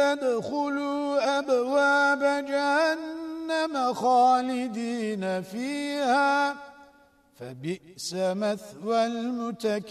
قيل ادخلوا أبواب جهنم خالدين فيها. فبئس مثوى المتكبرين.